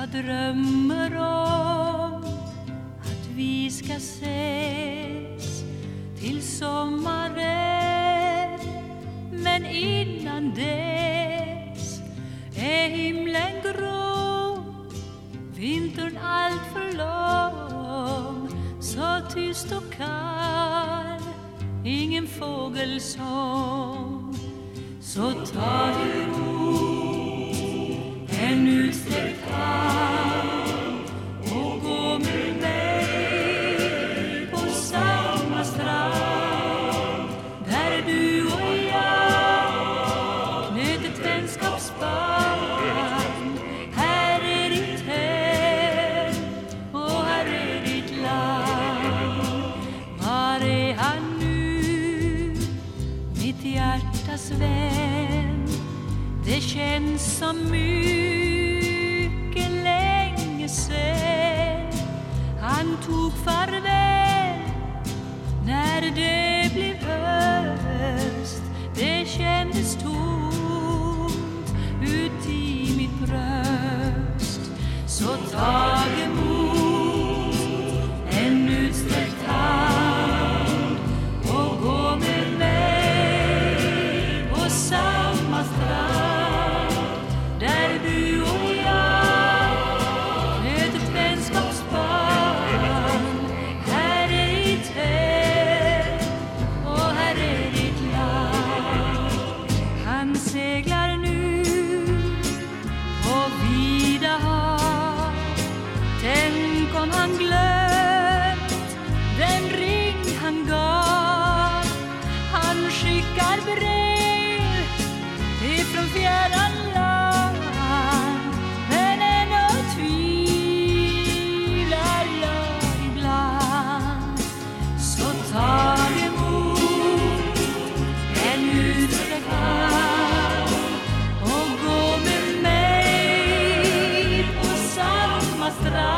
Jag drömmer om att vi ska ses till sommaren. Men innan dess är himlen grå Vintern allt för lång. Så tyst och kall Ingen fågelsång Så ta det ro en utsträckt ett vänskapsband. Här är ditt hem och här är ditt land. Var är han nu, mitt hjärtas vän? Det känns som mycket Den seglar nu på vida hav. Tänk om han glömt den ring han gav. Han skickar brev ifrån fjärran land Men ändå tvivlar jag ibland. Så ta emot en utsträckt hand. nostra